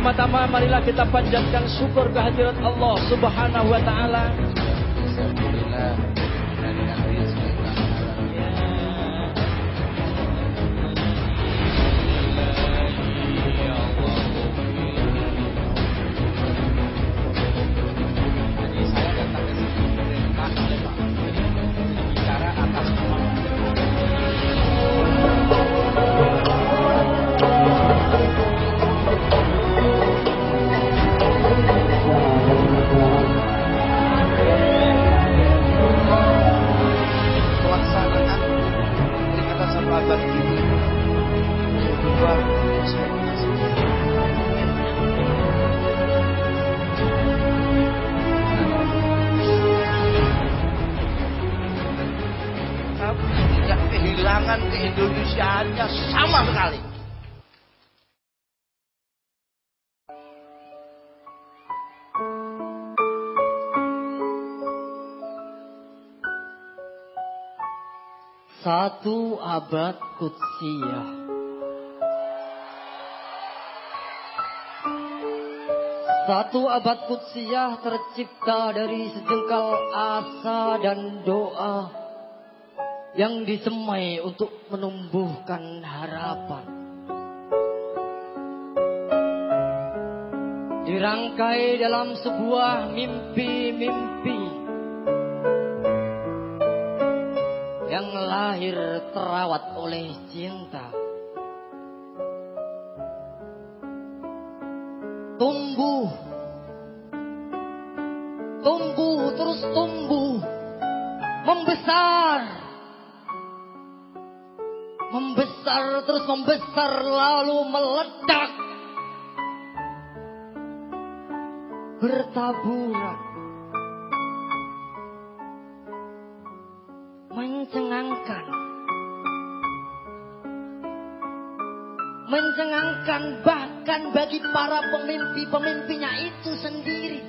Pertama-tama marilah kita panjatkan syukur kehadirat Allah Subhanahu wa taala. Satu abad Kutsiyah. Satu abad Kutsiyah tercipta dari sejengkal asa dan doa yang disemai untuk menumbuhkan harapan. Dirangkai dalam sebuah mimpi-mimpi lahir terawat oleh cinta. Tumbuh, tumbuh, terus tumbuh, membesar, membesar, terus membesar, lalu meledak, bertaburan para pemimpi-pemimpinya itu sendiri.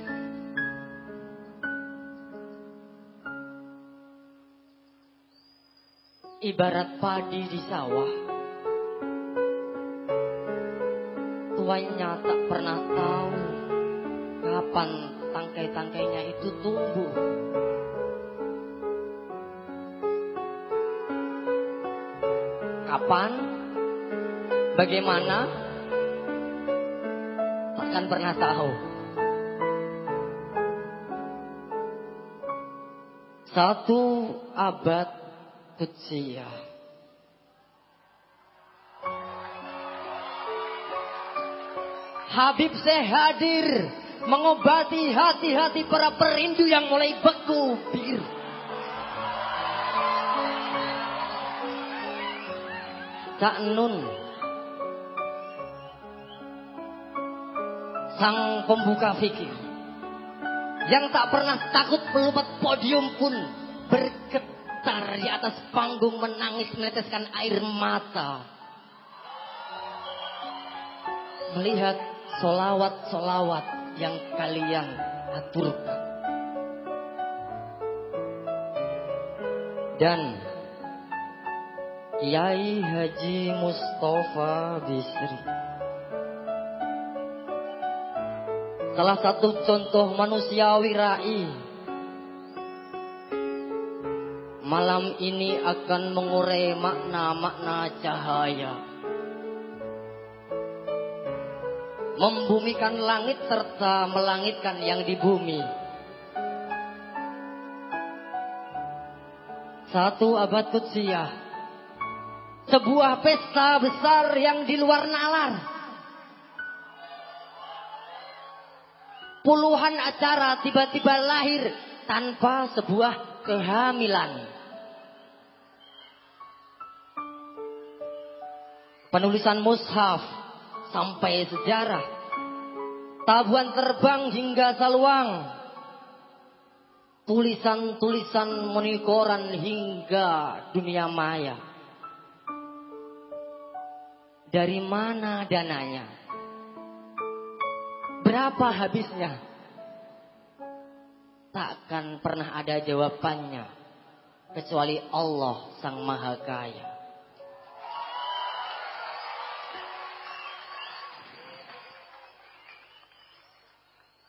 Ibarat padi di sawah. Tuanya tak pernah tahu kapan tangkai-tangkainya itu tumbuh Kapan? Bagaimana? Takkan pernah tahu. Satu abad kecil. Habib saya hadir mengobati hati-hati para perindu yang mulai beku biru. Cak Nun Sang pembuka fikir Yang tak pernah takut melompat podium pun Bergetar di atas panggung menangis meneteskan air mata Melihat solawat-solawat yang kalian aturkan Dan Kiai Haji Mustafa Bisri. Salah satu contoh manusiawi rai. Malam ini akan mengurai makna-makna cahaya. Membumikan langit serta melangitkan yang di bumi. Satu abad kutsiah sebuah pesta besar yang di luar nalar. Puluhan acara tiba-tiba lahir tanpa sebuah kehamilan. Penulisan mushaf sampai sejarah. Tabuan terbang hingga saluang. Tulisan-tulisan monikoran hingga dunia maya. Dari mana dananya? Berapa habisnya? Takkan pernah ada jawabannya kecuali Allah Sang Maha Kaya.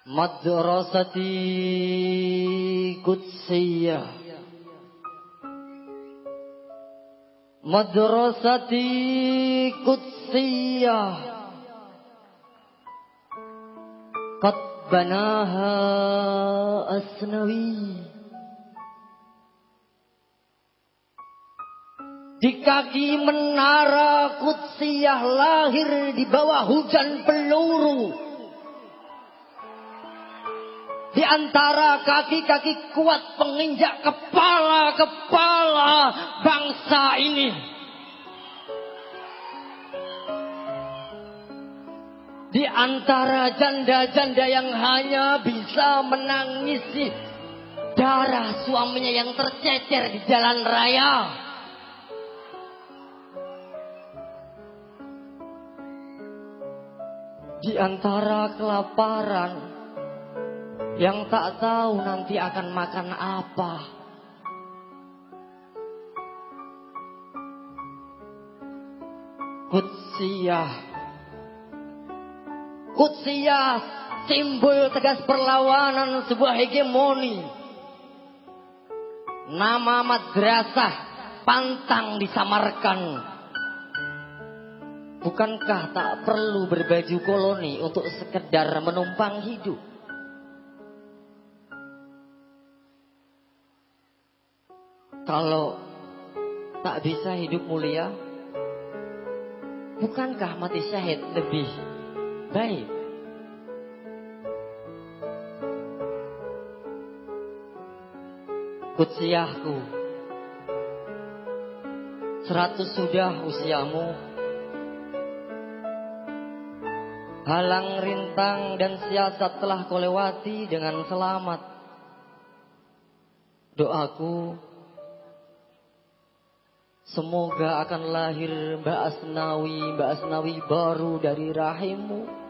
madrasati kutsiyah madrasati kutsiyah qad banaha asnawi Di kaki menara Kutsiyah lahir di bawah hujan peluru. Di antara kaki-kaki kuat penginjak kepala-kepala bangsa ini. Di antara janda-janda yang hanya bisa menangisi darah suaminya yang tercecer di jalan raya. di antara kelaparan yang tak tahu nanti akan makan apa. Kutsiyah. Kutsiyah simbol tegas perlawanan sebuah hegemoni. Nama madrasah pantang disamarkan Bukankah tak perlu berbaju koloni untuk sekedar menumpang hidup? Kalau tak bisa hidup mulia, bukankah mati syahid lebih baik? Kutsiahku, seratus sudah usiamu, Halang rintang dan siasat telah kau lewati dengan selamat. Doaku Semoga akan lahir Mbak Asnawi, Mbak Asnawi baru dari rahimmu.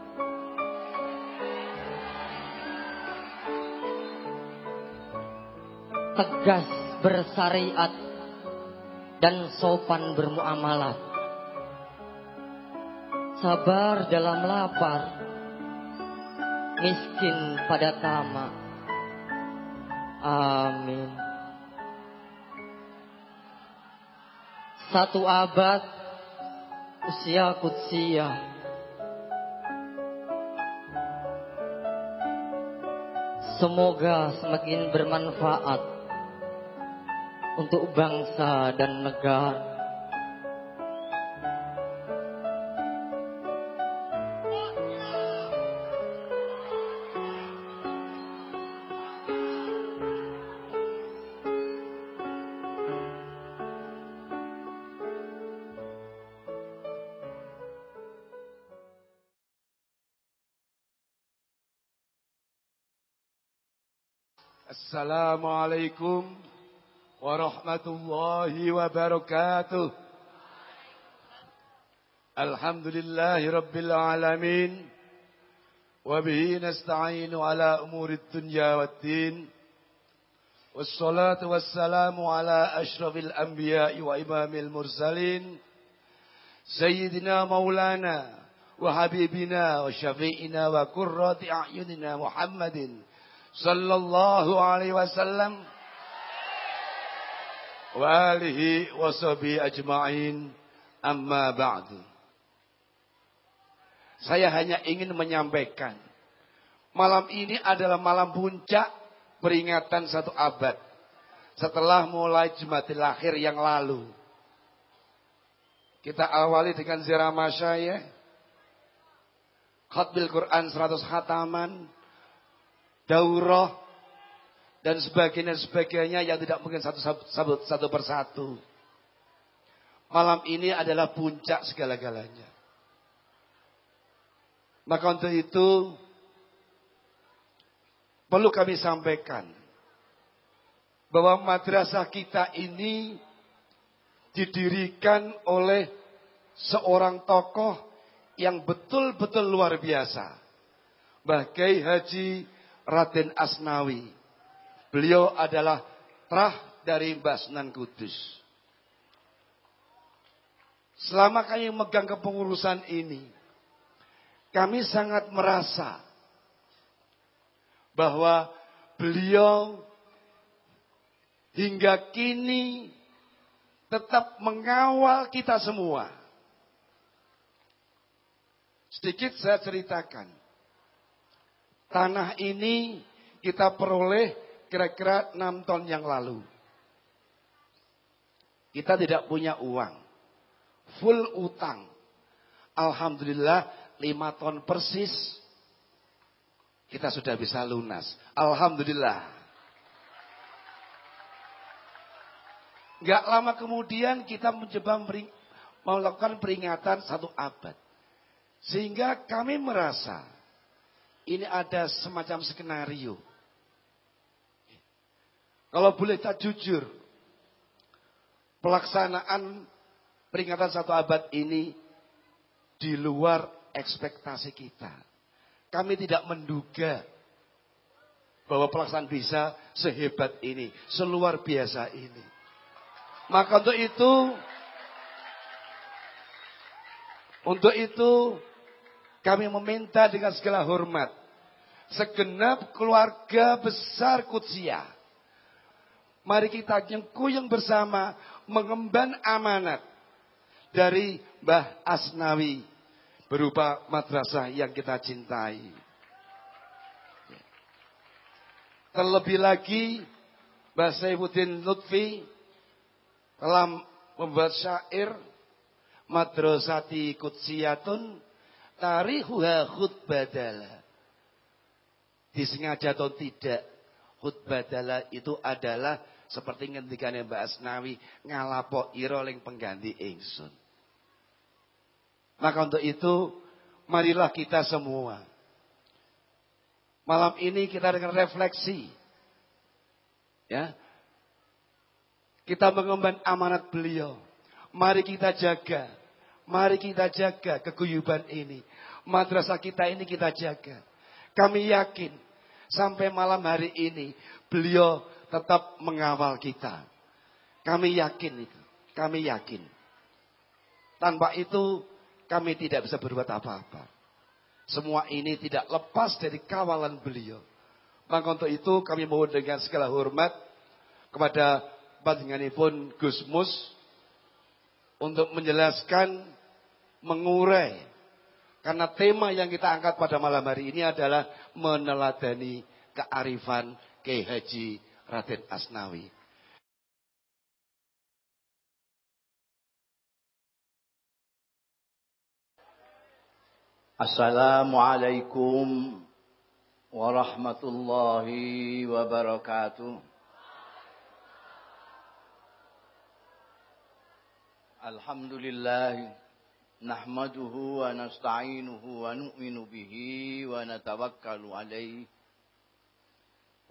Tegas bersyariat dan sopan bermuamalat sabar dalam lapar, miskin pada tamak. Amin. Satu abad usia kutsia. Semoga semakin bermanfaat untuk bangsa dan negara. Assalamualaikum ورحمة الله وبركاته. الحمد لله رب العالمين. وبه نستعين على أمور الدنيا والدين. والصلاة والسلام على أشرف الأنبياء وإمام المرسلين. سيدنا مولانا وحبيبنا وشفيئنا وقرة أعيننا محمد sallallahu alaihi wasallam wa alihi wa ajma'in amma ba'du. Saya hanya ingin menyampaikan malam ini adalah malam puncak peringatan satu abad setelah mulai Jumatil Akhir yang lalu. Kita awali dengan zirah masyayah, khatbil Quran 100 khataman, daurah dan sebagainya sebagainya yang tidak mungkin satu, satu, satu persatu. Malam ini adalah puncak segala-galanya. Maka untuk itu perlu kami sampaikan bahwa madrasah kita ini didirikan oleh seorang tokoh yang betul-betul luar biasa. Bagai Haji Raden Asnawi. Beliau adalah trah dari Mbah Sunan Kudus. Selama kami megang kepengurusan ini, kami sangat merasa bahwa beliau hingga kini tetap mengawal kita semua. Sedikit saya ceritakan. Tanah ini kita peroleh kira-kira 6 ton yang lalu. Kita tidak punya uang. Full utang. Alhamdulillah 5 ton persis kita sudah bisa lunas. Alhamdulillah. Gak lama kemudian kita mencoba melakukan peringatan satu abad. Sehingga kami merasa ini ada semacam skenario. Kalau boleh tak jujur, pelaksanaan peringatan satu abad ini di luar ekspektasi kita. Kami tidak menduga bahwa pelaksanaan bisa sehebat ini, seluar biasa ini. Maka untuk itu, untuk itu kami meminta dengan segala hormat segenap keluarga besar Kutsia Mari kita yang bersama mengemban amanat dari Mbah Asnawi berupa madrasah yang kita cintai. Terlebih lagi Mbah Saifuddin Lutfi telah membuat syair Madrasati Kutsiyatun Tarihuha khutbadala. Disengaja atau tidak, khutbadala itu adalah seperti ngendikane Mbak Asnawi ngalapo ira ling pengganti ingsun. Maka untuk itu marilah kita semua malam ini kita dengan refleksi ya. Kita mengemban amanat beliau. Mari kita jaga. Mari kita jaga keguyuban ini. Madrasah kita ini kita jaga. Kami yakin sampai malam hari ini beliau tetap mengawal kita. Kami yakin itu. Kami yakin. Tanpa itu kami tidak bisa berbuat apa-apa. Semua ini tidak lepas dari kawalan beliau. Maka untuk itu kami mohon dengan segala hormat kepada panjenenganipun Gus Mus untuk menjelaskan mengurai karena tema yang kita angkat pada malam hari ini adalah meneladani kearifan Kiai Haji Raden Asnawi. Assalamualaikum warahmatullahi wabarakatuh. Alhamdulillah nahmaduhu wa nasta'inuhu wa nu'minu bihi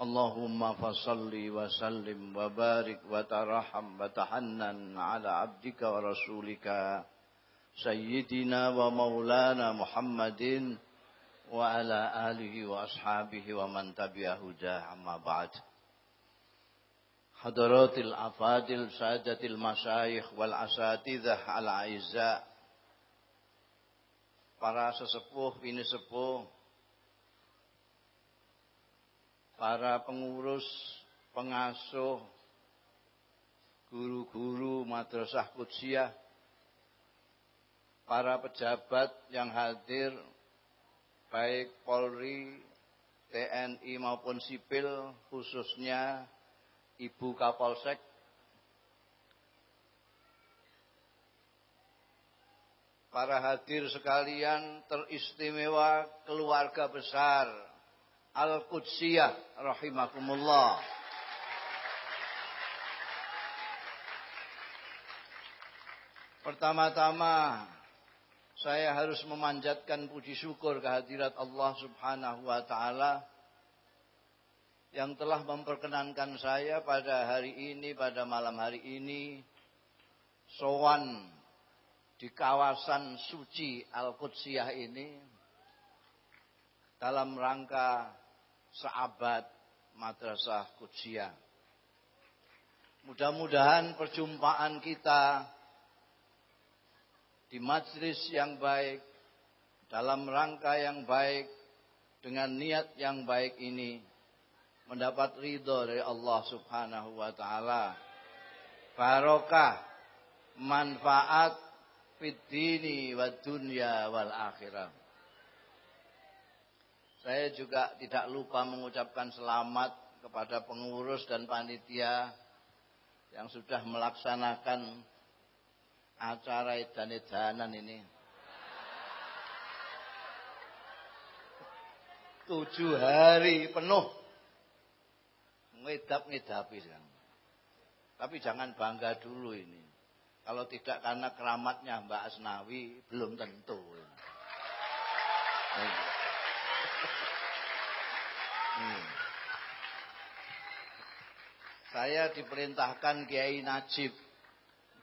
اللهم فصل وسلم وبارك وترحم وتحنن على عبدك ورسولك سيدنا ومولانا محمد وعلى آله وأصحابه ومن تبع هداه أما بعد. حضرات الأفاضل سادة المشايخ والأساتذة الأعزاء. Para sesepuh, bini sepuh, para pengurus, pengasuh, guru-guru madrasah Kutsiah, para pejabat yang hadir, baik Polri, TNI maupun sipil, khususnya Ibu Kapolsek, para hadir sekalian teristimewa keluarga besar Al-Qudsiyah rahimakumullah. Pertama-tama saya harus memanjatkan puji syukur kehadirat Allah Subhanahu wa taala yang telah memperkenankan saya pada hari ini, pada malam hari ini, sowan di kawasan suci Al-Qudsiyah ini dalam rangka sahabat Madrasah Qudsiyah. Mudah-mudahan perjumpaan kita di majlis yang baik, dalam rangka yang baik, dengan niat yang baik ini mendapat ridho dari Allah Subhanahu wa taala. Barokah, manfaat fid dini wa dunya wal akhirah. Saya juga tidak lupa mengucapkan selamat kepada pengurus dan panitia yang sudah melaksanakan acara edan-edanan ini. Tujuh hari penuh ngedap-ngedapi. Tapi jangan bangga dulu ini. Kalau tidak karena keramatnya Mbak Asnawi, belum tentu. Hmm. Saya diperintahkan Kiai Najib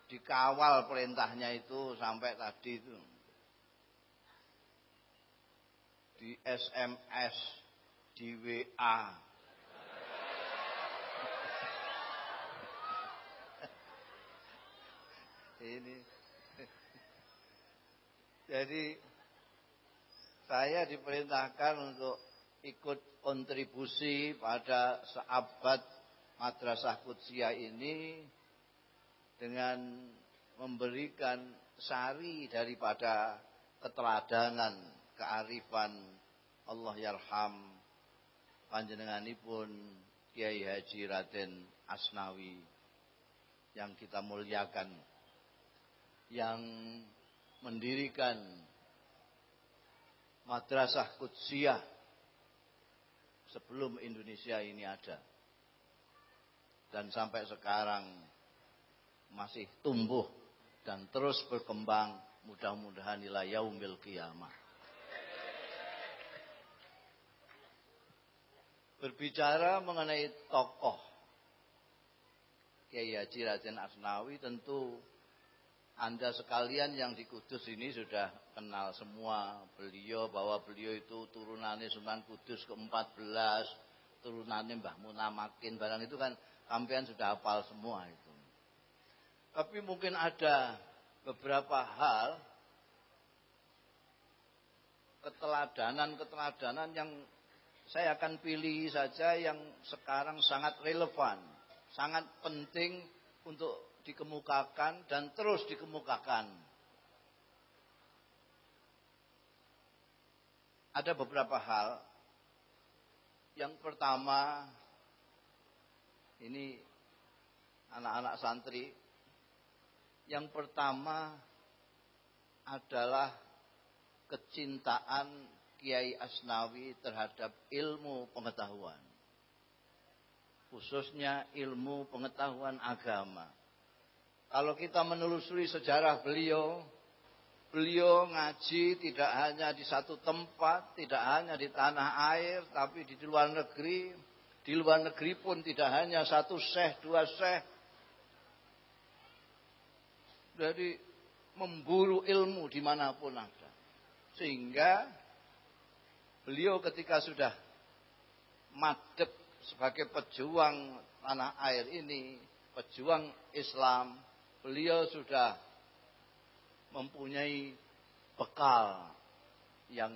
dikawal perintahnya itu sampai tadi itu di SMS di WA ini. Jadi saya diperintahkan untuk ikut kontribusi pada sahabat Madrasah Kudsiah ini dengan memberikan sari daripada keteladanan, kearifan Allah yarham panjenenganipun Kiai Haji Raden Asnawi yang kita muliakan yang mendirikan madrasah Kutsiyah sebelum Indonesia ini ada. Dan sampai sekarang masih tumbuh dan terus berkembang mudah-mudahan ila yaumil qiyamah. Berbicara mengenai tokoh Kiai Haji Raden Asnawi tentu anda sekalian yang di Kudus ini sudah kenal semua beliau bahwa beliau itu turunannya Sunan Kudus ke-14, turunannya Mbah Munamakin barang itu kan sampean sudah hafal semua itu. Tapi mungkin ada beberapa hal keteladanan-keteladanan yang saya akan pilih saja yang sekarang sangat relevan, sangat penting untuk dikemukakan dan terus dikemukakan. Ada beberapa hal. Yang pertama, ini anak-anak santri. Yang pertama adalah kecintaan Kiai Asnawi terhadap ilmu pengetahuan. Khususnya ilmu pengetahuan agama. Kalau kita menelusuri sejarah beliau, beliau ngaji tidak hanya di satu tempat, tidak hanya di tanah air, tapi di luar negeri. Di luar negeri pun tidak hanya satu syekh, dua syekh. Jadi memburu ilmu di mana pun ada. Sehingga beliau ketika sudah madep sebagai pejuang tanah air ini, pejuang Islam, beliau sudah mempunyai bekal yang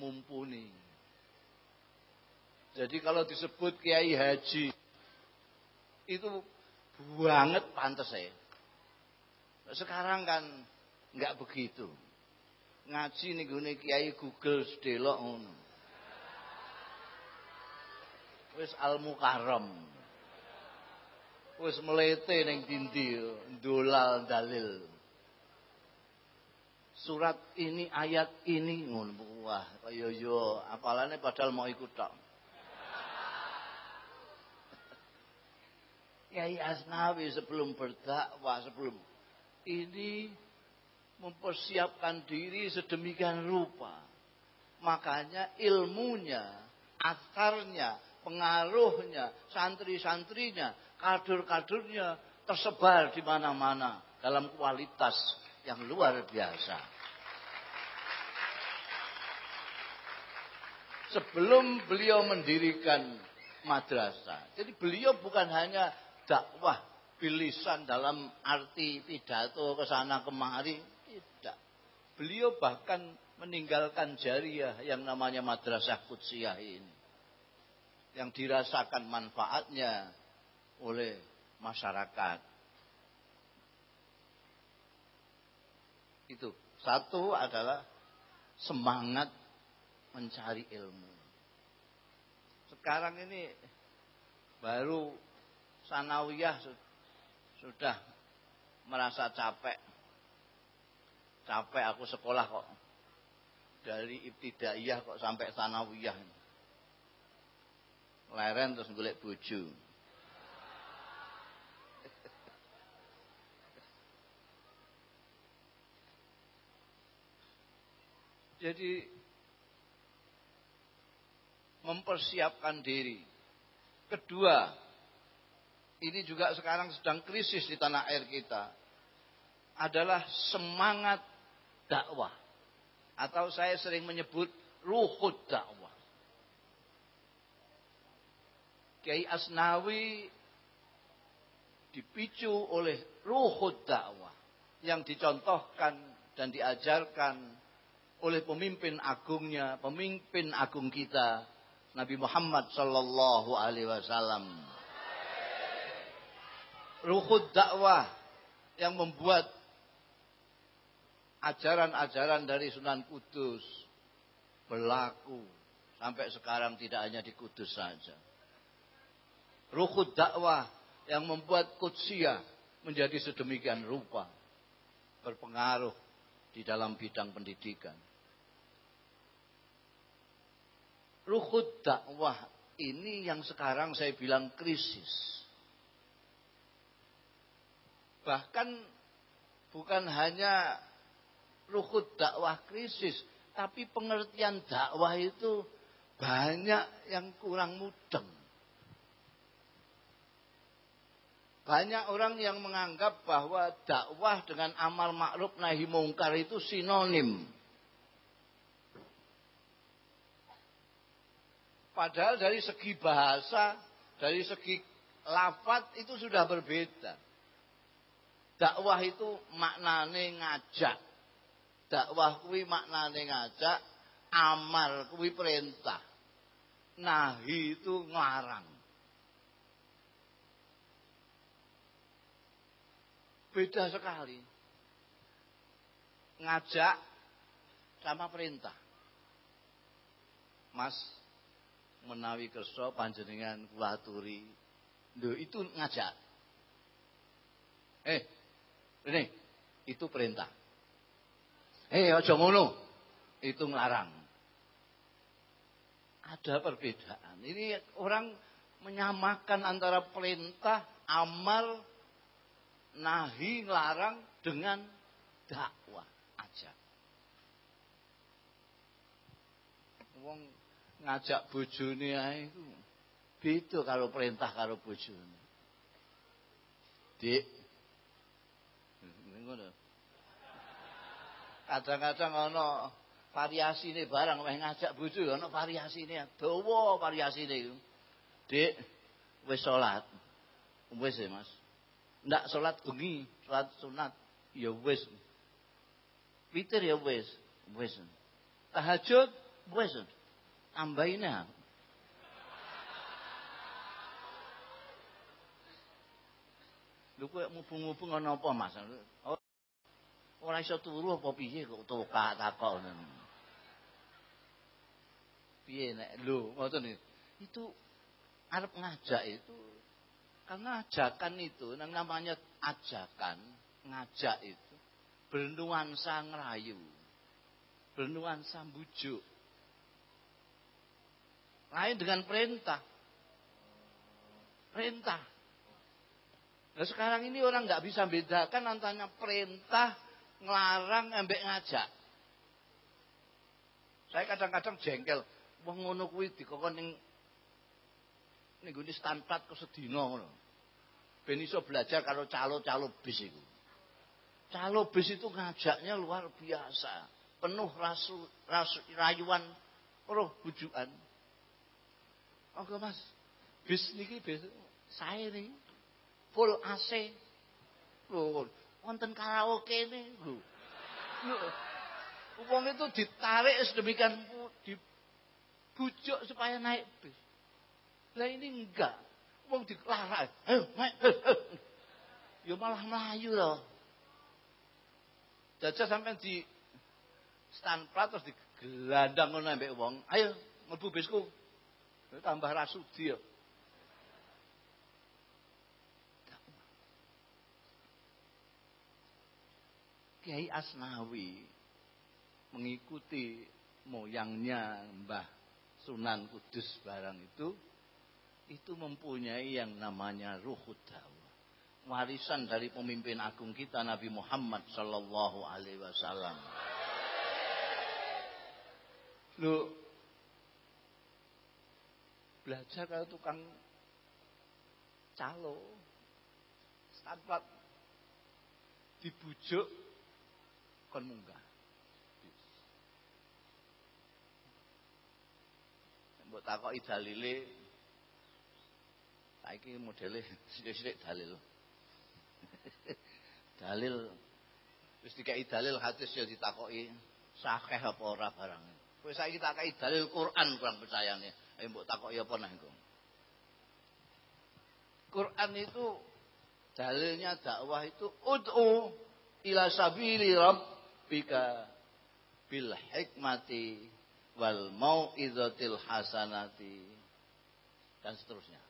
mumpuni. Jadi kalau disebut Kiai Haji itu banget pantas ya. Sekarang kan nggak begitu. Ngaji nih gue Kiai Google sedelok ngono. Wis al mukarram wis melete ning dindi dolal dalil. Surat ini ayat ini ngono wah kaya yo apalane padahal mau ikut tok. Kiai Asnawi sebelum berdakwah sebelum ini mempersiapkan diri sedemikian rupa. Makanya ilmunya, asarnya, pengaruhnya, santri-santrinya, kader-kadernya tersebar di mana-mana dalam kualitas yang luar biasa. Sebelum beliau mendirikan madrasah, jadi beliau bukan hanya dakwah bilisan dalam arti pidato ke sana kemari, tidak. Beliau bahkan meninggalkan jariah yang namanya madrasah kutsiyah ini. Yang dirasakan manfaatnya oleh masyarakat. Itu. Satu adalah semangat mencari ilmu. Sekarang ini baru sanawiyah sudah merasa capek. Capek aku sekolah kok dari ibtidaiyah kok sampai sanawiyah. Leren terus golek bojo. Jadi mempersiapkan diri. Kedua, ini juga sekarang sedang krisis di tanah air kita. Adalah semangat dakwah. Atau saya sering menyebut ruhud dakwah. Kiai Asnawi dipicu oleh ruhud dakwah yang dicontohkan dan diajarkan oleh pemimpin agungnya, pemimpin agung kita Nabi Muhammad sallallahu alaihi wasallam. Ruhud dakwah yang membuat ajaran-ajaran dari Sunan Kudus berlaku sampai sekarang tidak hanya di Kudus saja. Ruhud dakwah yang membuat Kudsia menjadi sedemikian rupa berpengaruh di dalam bidang pendidikan. Ruhud dakwah ini yang sekarang saya bilang krisis. Bahkan bukan hanya ruhut dakwah krisis. Tapi pengertian dakwah itu banyak yang kurang mudeng. Banyak orang yang menganggap bahwa dakwah dengan amal makruf nahi mungkar itu sinonim. Padahal dari segi bahasa, dari segi lafat itu sudah berbeda. Dakwah itu maknane ngajak dakwah kuwi maknane ngajak, amal kuwi perintah. Nahi itu ngarang. Beda sekali. Ngajak sama perintah. Mas menawi kersa panjenengan kula aturi. Lho itu ngajak. Eh, ini itu perintah. Hei, aja ngono. Itu ngelarang. Ada perbedaan. Ini orang menyamakan antara perintah, amal, nahi, ngelarang dengan dakwah aja. Wong ngajak bojone ae iku beda kalau perintah karo bojone. Dik. Ngono. Kadang-kadang ana variasine barang meh ngajak bojo ana variasine dawa variasine iku. Dik, wis salat. Wis ya, Mas. Ndak salat bengi, salat sunat ya wis. Witir ya wis, wis. Tahajud wis. Tambahin Lho kok mubung-mubung ana apa Mas? Oh, Ora iso turu apa piye kok tokak takok ngono. Piye nek lho ngoten itu arep ngajak itu karena ajakan itu yang namanya ajakan ngajak itu bernuansa ngerayu bernuansa bujuk. Lain dengan perintah. Perintah. Nah sekarang ini orang nggak bisa bedakan antara perintah ngelarang embek ngajak. Saya kadang-kadang jengkel, wong ngono kuwi dikokon ning ning gone standplat kok sedina ngono. Ben iso belajar karo calo-calo bis iku. Calo bis itu ngajaknya luar biasa. Penuh rasu, rasu rayuan roh bujukan. Oke mas, bis niki bis saya nih full AC. Loh, wonten karaoke nih. Loh. Uang itu ditarik sedemikian dibujuk supaya naik bis. Lah ini enggak. Uang dilarang. Ya malah melayu loh. Jajah sampai di stand plat terus digelandang ngono ambek wong. Ayo mlebu bisku. Tambah rasudi ya. Kiai Asnawi mengikuti moyangnya Mbah Sunan Kudus barang itu itu mempunyai yang namanya ruhud dakwah. Warisan dari pemimpin agung kita Nabi Muhammad sallallahu alaihi wasallam. Lu belajar kalau tukang calo standar dibujuk kon munggah. Mbok takoki dalile saiki modele sithik-sithik dalil. dalil wis dikai dalil hadis ya ditakoki sahih apa ora barang. Kowe saiki takoki dalil Quran kurang percayane. Ayo mbok takoki apa nang Quran itu dalilnya dakwah itu ud'u ila sabili rabb rabbika bil hikmati wal mau'izatil hasanati dan seterusnya.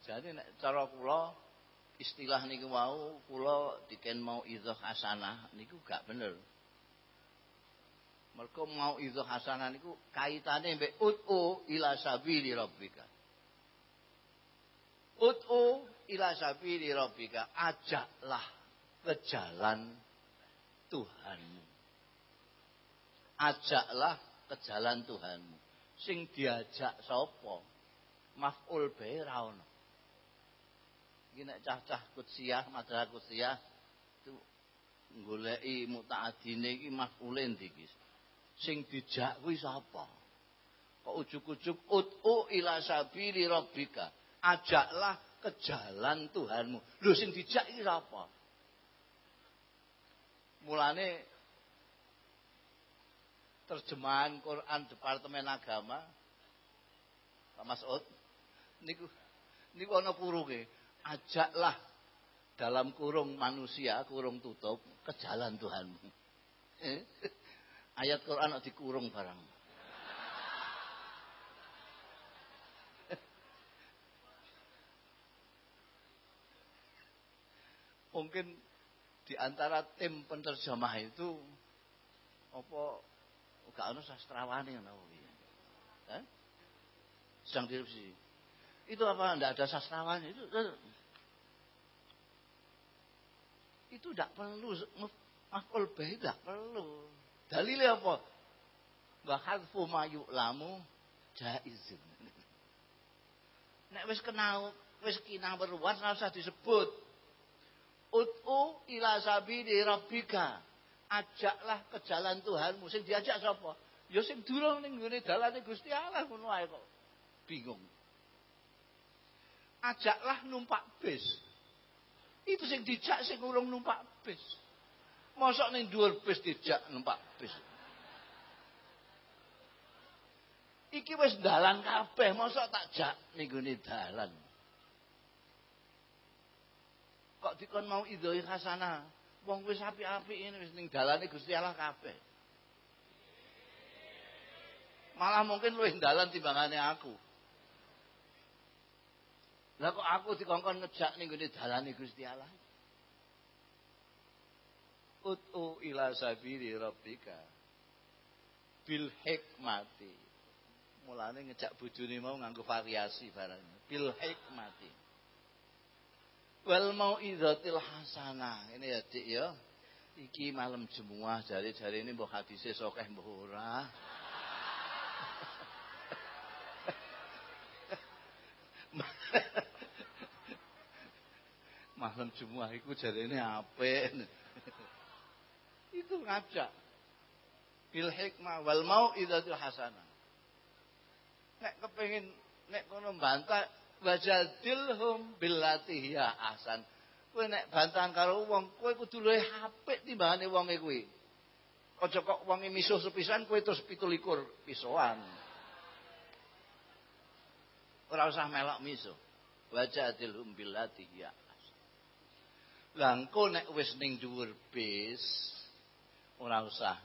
Jadi nek cara kula istilah niku mau kula diken mau idzah hasanah niku gak bener. Mergo mau idzah hasanah niku kaitane mbek ut'u ila sabili rabbika. Ut'u ila sabili rabbika ajaklah ke jalan Tuhanmu. Ajaklah ke jalan Tuhanmu. Sing diajak sapa? Maf'ul bae ra ono. Nek cah-cah kutsiyah, madrasah kutsiyah itu goleki mutaadine iki maf'ule ndi iki? Sing dijak kuwi sapa? Kok ujuk-ujuk ut'u ila sabili rabbika. Ajaklah ke jalan Tuhanmu. Lho sing dijak iki sapa? Mulane terjemahan Quran Departemen Agama Pak Masud niku niku ana kurunge ajaklah dalam kurung manusia kurung tutup ke jalan Tuhanmu eh? ayat Quran dikurung barang mungkin di antara tim penerjemah itu apa gak ono sastrawan yang tahu ya. Eh? Sedang direvisi. Itu apa enggak ada sastrawan itu itu tidak perlu maf'ul bih tidak perlu. Dalilnya apa? Bahkan fumayu lamu jaizun. Nek wis kenal wis berbuat ora usah disebut. Ut'u ila sabili rabbika. Ajaklah ke jalan Tuhanmu. Sing diajak sapa? Ya sing durung ning gone dalane Gusti Allah ngono ae kok. Bingung. Ajaklah numpak bis. Itu sing dijak sing urung numpak bis. Mosok ning dhuwur bis dijak numpak bis. Iki wis dalan kabeh, mosok tak jak ning gone dalan. Kok dikon mau idhoi hasanah. Wong wis apik-apik ini wis ning dalane Gusti Allah kabeh. Malah mungkin luwih dalan timbangane aku. Lah kok aku dikongkon ngejak ning gone dalane Gusti Allah. Ut'u ila sabili rabbika bil hikmati. Mulane ngejak bojone mau nganggo variasi barang. Bil hikmati wal mau'izatil hasanah. Ini ya Dik ya. Iki malam Jumat jari-jari ini mbok hadise sokeh mbok ora. malam Jumat iku jarene apik. itu ngajak. Bil hikmah wal mau'izatul hasanah. Nek kepengin nek kono bantah wajadilhum billati ya ahsan. Kowe nek bantahan karo wong, kowe kudu luwih apik timbangane wonge kuwi. Aja kok wonge misuh sepisan kowe terus 17 pisoan. Ora usah melok misuh. Wajadilhum billati ya ahsan. Lah engko nek wis ning dhuwur bis ora usah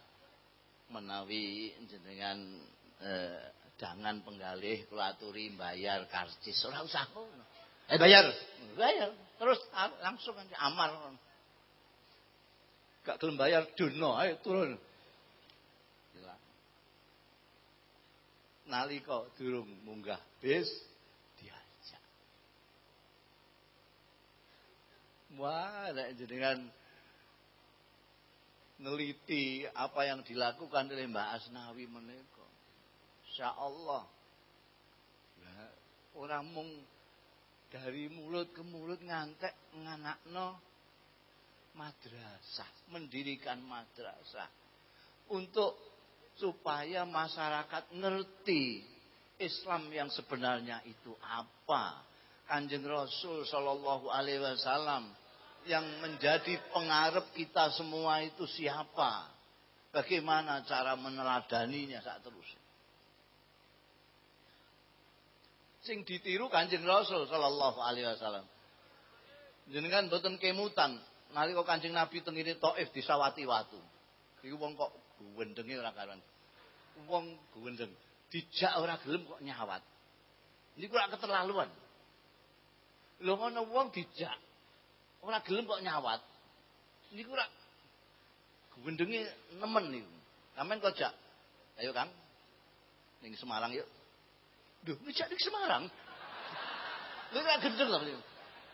menawi jenengan eh, jangan penggalih kula aturi bayar karcis ora usah. Eh bayar. Bayar terus langsung amal. Gak gelem bayar dono ayo turun. Nalika durung munggah bis diajak. Wah, nek jenengan neliti apa yang dilakukan oleh Mbak Asnawi menika Insya Allah. Ya, orang mung dari mulut ke mulut ngantek nganakno madrasah, mendirikan madrasah untuk supaya masyarakat ngerti Islam yang sebenarnya itu apa. Kanjeng Rasul Shallallahu Alaihi Wasallam yang menjadi pengarep kita semua itu siapa? Bagaimana cara meneladaninya saat terus? sing ditiru Kanjeng Rasul sallallahu alaihi wasallam. Jenengan boten kemutan nalika Kanjeng Nabi teng ngene Thaif disawati watu. Iku wong kok guwendenge ora karuan. Wong guwendeng dijak ora gelem kok nyawat. Niku ora keterlaluan. Lho ngono wong dijak ora gelem kok nyawat. Niku ora guwendenge nemen niku. Sampeyan kok jak. Ayo Kang. Ning Semarang yuk. Duh, ngejak di Semarang. Lu gak gendeng lah.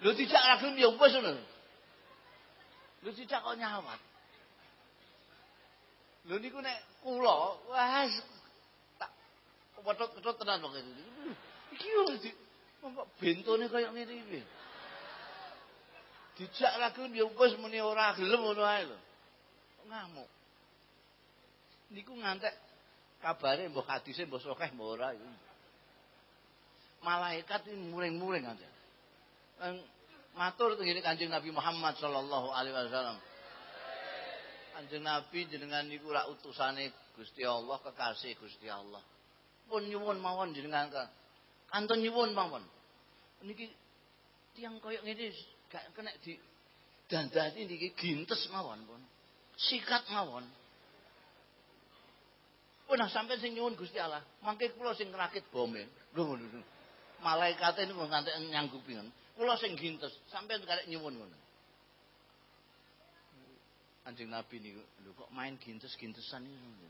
Lu tidak lagi ya wes ngono. Lu tidak kok nyawat. Lu niku nek kula wah tak wetot-wetot tenan kok iki. Iki yo kok bentone kaya ngene iki. Dijak lagi ya wes muni ora gelem ngono ae lho. Ngamuk. Niku ngantek kabare mbok hadise mbok sokeh mbok ora iki malaikat ini muring-muring aja. Matur tengene Kanjeng Nabi Muhammad sallallahu alaihi wasallam. Kanjeng Nabi jenengan niku rak utusane Gusti Allah, kekasih Gusti Allah. Pun nyuwun mawon jenengan kan. Kantun nyuwun mawon. Niki tiang koyok ngene gak kena di dandani niki gintes mawon pun. Sikat mawon. Pun sampai sing nyuwun Gusti Allah, mangke kula sing ngrakit bome. Lho lho malaikat ini mau ngantek nyanggupi ngono. Kula sing gintes, sampean karek nyuwun ngono. Anjing Nabi niku lho kok main gintes-gintesan ini.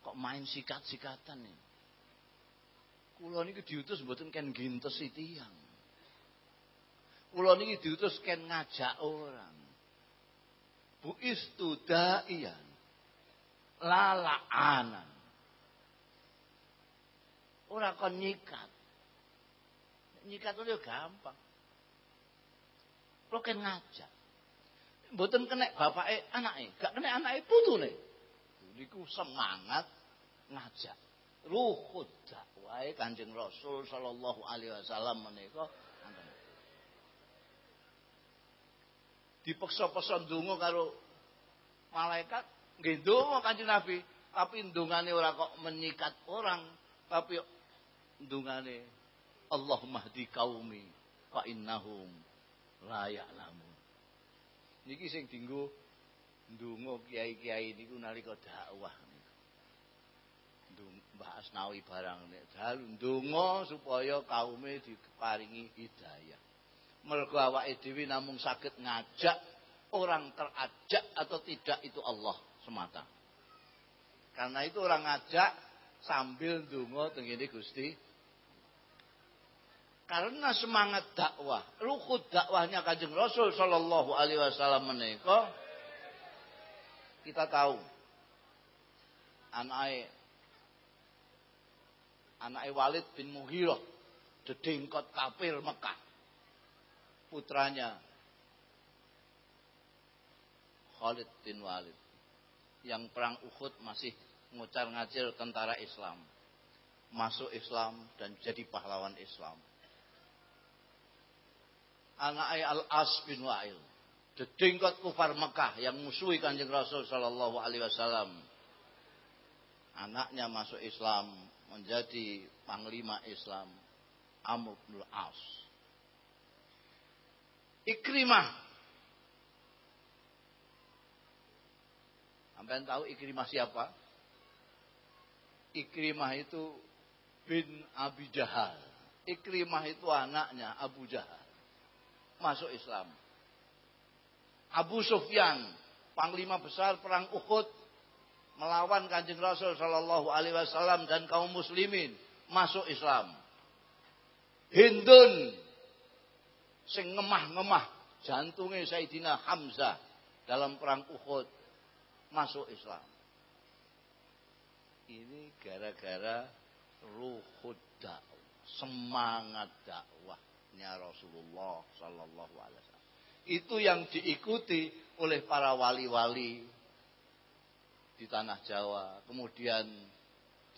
Kok main sikat-sikatan ini. Kula niki diutus mboten ken gintes tiyang. Kula niki diutus ken ngajak orang. Bu istudaian lalaanan. Ora kon nyikat nyikat itu gampang. Lo kan ngajak. Mboten kena bapake anake, gak kena anake putune. Niku semangat ngajak. Ruhud dakwahe Kanjeng Rasul sallallahu alaihi wasallam menika dipeksa-peksa ndonga karo malaikat nggih ndonga Kanjeng Nabi, tapi ndongane ora kok menyikat orang, tapi ndongane Allahumma hdi qaumi fa innahum la ya'lamun. Niki sing dinggo ndonga kiai-kiai niku nalika dakwah. Mbah Asnawi barang nek dalu ndonga supaya kaume diparingi hidayah. Mergo awake dhewe namung saged ngajak orang terajak atau tidak itu Allah semata. Karena itu orang ngajak sambil ndonga tengene Gusti karena semangat dakwah, ruhut dakwahnya Kanjeng Rasul sallallahu alaihi wasallam menika kita tahu anake anake Walid bin Mughirah dedengkot kafir Mekah. Putranya Khalid bin Walid. Yang perang Uhud masih ngucar ngacir tentara Islam. Masuk Islam dan jadi pahlawan Islam. Anak Al-As bin Wa'il. Dedengkot kufar Mekah yang musuhi kanjeng Rasul Sallallahu Alaihi Wasallam. Anaknya masuk Islam menjadi panglima Islam. Amr bin As. Ikrimah. Sampai tahu Ikrimah siapa? Ikrimah itu bin Abi Jahal. Ikrimah itu anaknya Abu Jahal. Masuk Islam. Abu Sufyan, panglima besar perang Uhud, melawan Kanjeng Rasul Shallallahu Alaihi Wasallam dan kaum muslimin masuk Islam. Hindun sing ngemah-ngemah jantungnya Sayyidina Hamzah dalam perang Uhud masuk Islam. Ini gara-gara ruhud dakwah, semangat dakwahnya Rasulullah Sallallahu Alaihi Wasallam. Itu yang diikuti oleh para wali-wali di tanah Jawa. Kemudian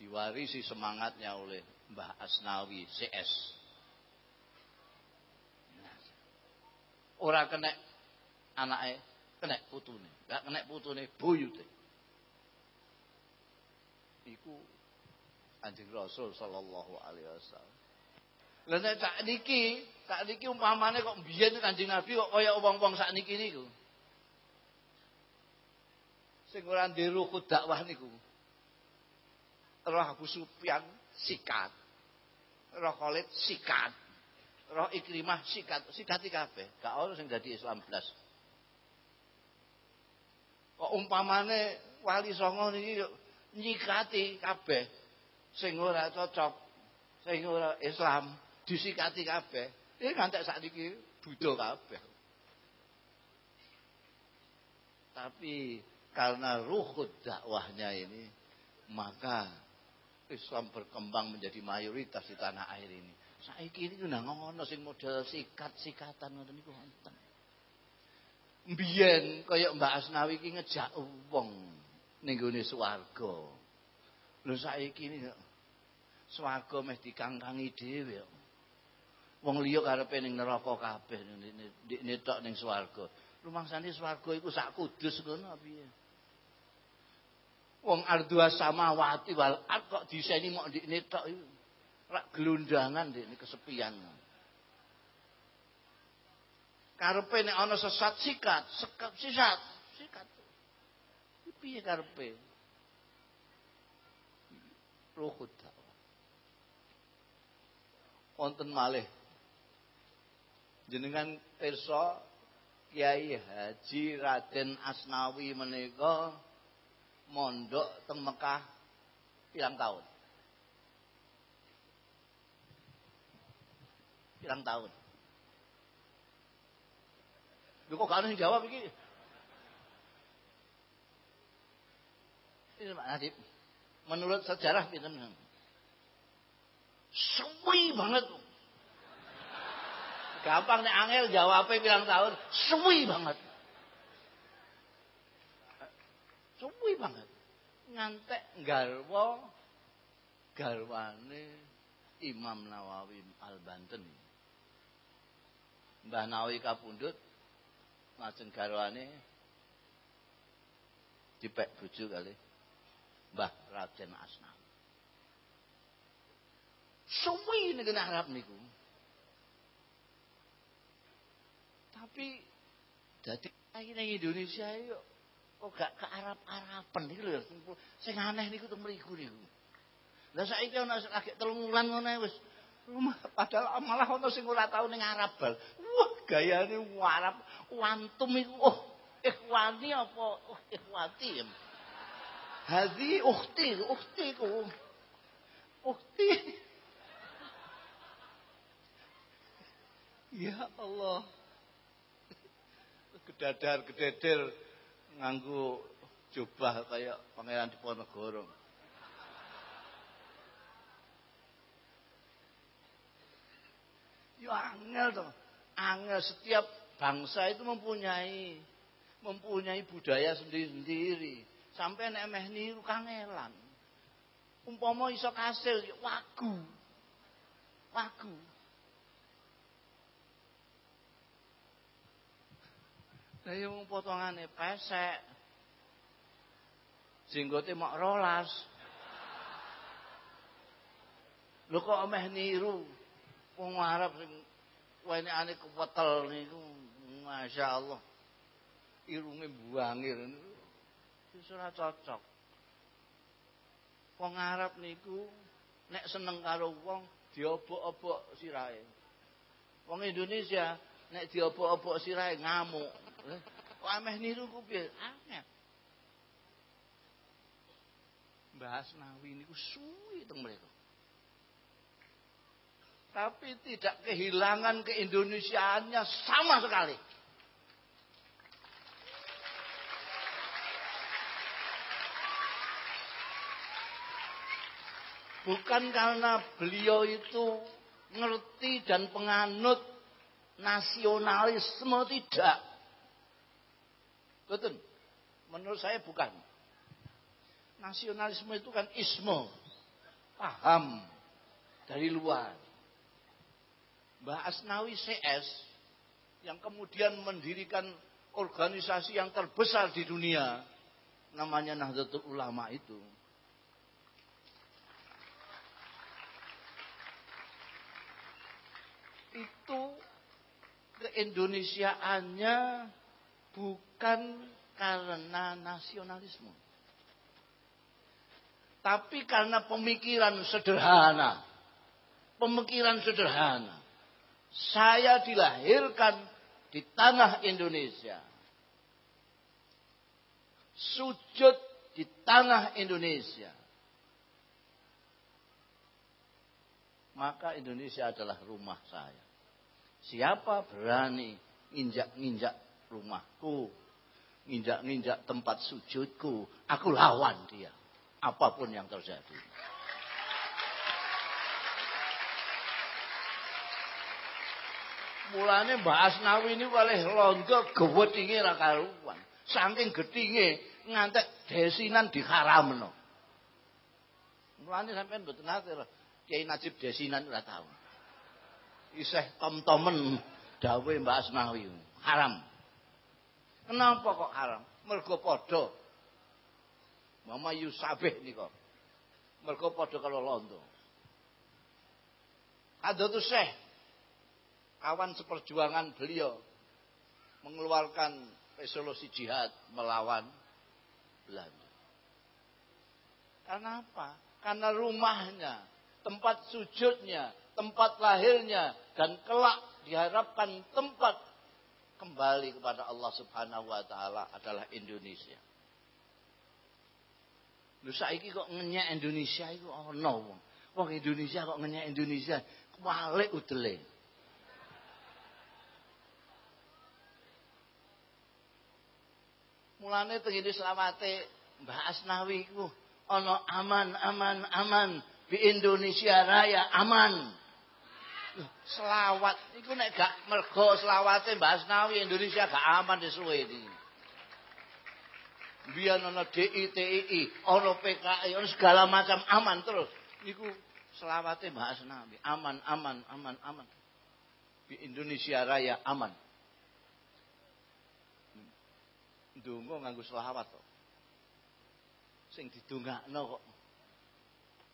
diwarisi semangatnya oleh Mbah Asnawi CS. Orang kena anaknya, kena putune. Gak kena putune buyute. Iku Anjing Rasul sallallahu alaihi wasallam. Lah nek tak niki, tak niki umpamane kok biyen Kanjeng Nabi kok kaya wong-wong sak niki niku. Sing ora ndiru dakwah niku. Roh Abu Sufyan sikat. Roh Khalid sikat. Roh Ikrimah sikat, sikati kabeh. Gak ono sing dadi Islam blas. Kok umpamane wali songo niki nyikati kabeh sing ora cocok, sing ora Islam disikati kabeh. Iki ngantek sakniki Buddha kabeh. Tapi karena ruhut dakwahnya ini, maka Islam berkembang menjadi mayoritas di tanah air ini. Saiki ini udah ngono sing model sikat-sikatan ngoten niku wonten. Mbiyen kaya Mbak Asnawi iki ngejak wong ning gone swarga. Lho saiki ini swarga meh dikangkangi dhewe. Wong liya karepe ning neraka kabeh nek tok ning swarga. Rumangsane swarga iku sak kudus ngono piye? Wong ardua samawati wal ard kok diseni mok ndikne tok iku. Rak gelundangan ndikne kesepian. Karepe nek ana sesat sikat, sekap sisat, sikat. Piye karepe? ruhud dakwah. Wonten malih jenengan pirsa Kiai Haji Raden Asnawi menika mondok teng Mekah pirang tahun? Pirang tahun? Lho kok gak jawab iki? Ini Pak Nadib. Menurut sejarah pinten? Suwi banget. Gampang nih angel jawabnya bilang tahun, suwi banget. Suwi banget. Ngantek garwa garwane Imam Nawawi Al-Banten. Mbah Nawawi kapundhut lajeng garwane dipek bojo kali. Mbah Raden Asnam. Suwi kena Arab niku. Tapi jadi ning Indonesia yo kok gak ke Arab-Araban niku lho. Sing aneh niku teng mriku niku. Lah saiki ana lagi telung wulan ngono wis padahal malah ana sing ora tau ning Arab bal. Wah, gayane Arab wantum iku. Oh, ikhwani apa? Oh, ikhwati. Hadi ukhti, ukhtiku. Ukhti. Ya Allah. Gedadar, gededer nganggo jubah kayak pangeran Diponegoro. Ya angel toh. Angel setiap bangsa itu mempunyai mempunyai budaya sendiri-sendiri. Sampai nek meh niru kangelan. Umpama iso kasil wagu. Wagu. Lah yang potongane pesek. Jenggote mok rolas. Lho kok meh niru wong Arab sing wenekane kewetel niku masyaallah. Irunge buangir wis ora cocok. Wong Arab niku nek seneng karo wong diobok-obok sirahe. Wong Indonesia nek diobok-obok sirahe ngamuk. Eh, kok ameh niru ku piye? Angel. Mbah Asnawi niku suwi teng mriku. Tapi tidak kehilangan keindonesiaannya sama sekali. Bukan karena beliau itu ngerti dan penganut nasionalisme tidak. Betul. Menurut saya bukan. Nasionalisme itu kan isme. Paham dari luar. Mbah Asnawi CS yang kemudian mendirikan organisasi yang terbesar di dunia namanya Nahdlatul Ulama itu. Itu keindonesiaannya bukan karena nasionalisme. Tapi karena pemikiran sederhana. Pemikiran sederhana. Saya dilahirkan di tanah Indonesia. Sujud di tanah Indonesia. Maka Indonesia adalah rumah saya. Siapa berani nginjak-nginjak rumahku, nginjak-nginjak tempat sujudku, aku lawan dia. Apa pun yang terjadi. Mulane Mbak Asnawi ini oleh londo gewedinge ra karuan. Saking gedinge ngantek desinan diharamno. Mulane sampean mboten nate Kiai Najib desinan ora tau. Isih tom-tomen dawuh Mbak Asnawi haram. Kenapa kok haram? Mergo padha. Mama Yusabeh nika. Mergo padha karo londo. Ada tuh Syekh kawan seperjuangan beliau mengeluarkan resolusi jihad melawan Belanda. Karena apa? Karena rumahnya, tempat sujudnya, tempat lahirnya, dan kelak diharapkan tempat kembali kepada Allah Subhanahu wa taala adalah Indonesia. Lho saiki kok ngenyek Indonesia iku ana wong. Wong Indonesia kok ngenyek Indonesia, walik udele. Mulane tengene selawate Mbah Asnawi ku ana aman aman aman di Indonesia Raya aman. Selawat iku nek gak mergo selawate Mbah Asnawi Indonesia gak aman disuwe iki. Biar ana DITII, ana PKI, ana segala macam aman terus. Niku selawate Mbah Asnawi aman aman aman aman. Di Indonesia Raya aman. Ndonga nganggo selawat kok. Sing didongakno kok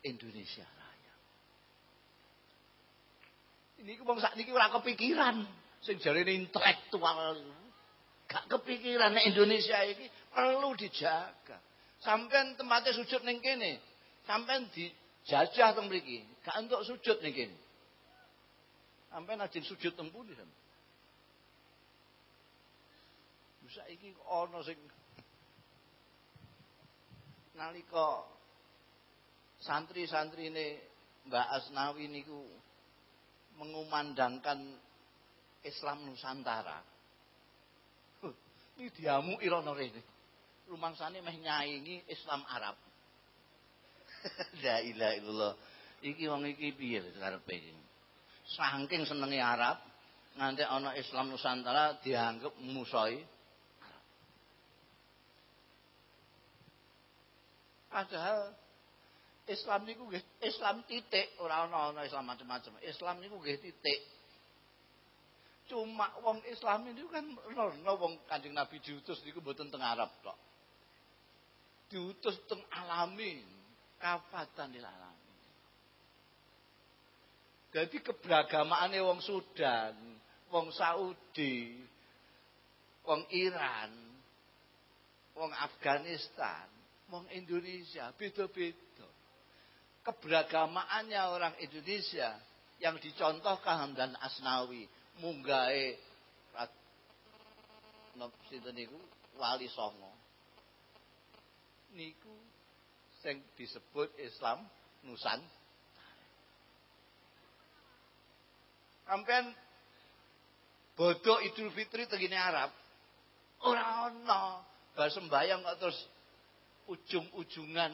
Indonesia Raya. Ini ku bang sakniki ora kepikiran sing jarene intelektual. Gak kepikiran nek Indonesia iki perlu dijaga. Sampean tempatnya sujud ning kene, sampean dijajah teng mriki, gak entuk sujud ning kene. Sampean ajeng sujud teng? Saiki ana sing nalika santri-santrine Mbak Asnawi niku mengumandangkan Islam Nusantara. Ini diamu irono rene. Rumangsane meh nyaingi Islam Arab. La ilaha illallah. Iki wong iki piye karepe iki? Saking senenge Arab, nganti ana Islam Nusantara dianggap musoi Padahal Islam niku nggih Islam titik, ora ana ana Islam macam-macam. Islam niku nggih titik. Cuma wong Islam itu kan ono wong Kanjeng Nabi diutus niku mboten teng Arab tok. Diutus teng alamin, kafatan lil alamin. Jadi keberagamaane wong Sudan, wong Saudi, wong Iran, wong Afghanistan, wong Indonesia beda-beda. Keberagamaannya orang Indonesia yang dicontohkan dan Asnawi munggahe sinten niku wali songo. Niku sing disebut Islam Nusan. Sampean bodoh Idul Fitri tegine Arab. Ora ana. Bar sembayang kok terus ujung-ujungan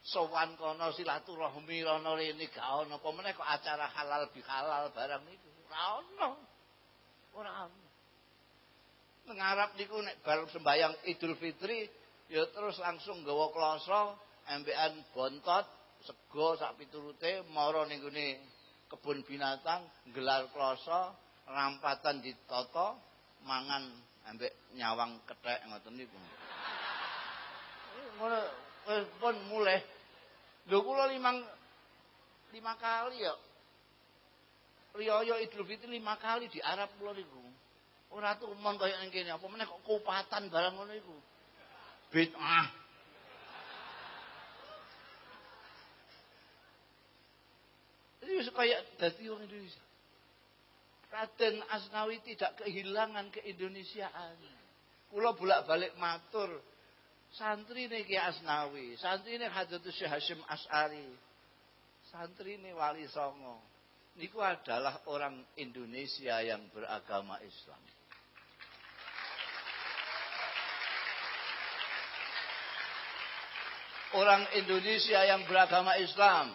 sowan kono silaturahmi rono rene gak ana apa meneh kok acara halal bihalal barang niku ora ana ora ana nang Arab niku nek bar sembayang Idul Fitri ya terus langsung gawa kloso embekan bontot sego sak piturute mara ning kebun binatang gelar kloso rampatan ditata mangan ambek nyawang kethek ngoten niku ngono wis pun mulai lho kula limang lima kali ya Riyaya Idul Fitri lima kali di Arab kula niku. Ora tumon kaya ning kene apa meneh kok kupatan barang ngono iku. Bid'ah. Ini kayak dadi wong Indonesia. Raden Asnawi tidak kehilangan keindonesiaan. Kula bolak-balik matur Santri ini Ki Asnawi, santri ini Hadratus Syekh As'ari, santri ini Wali Songo. Niku adalah orang Indonesia yang beragama Islam. Orang Indonesia yang beragama Islam.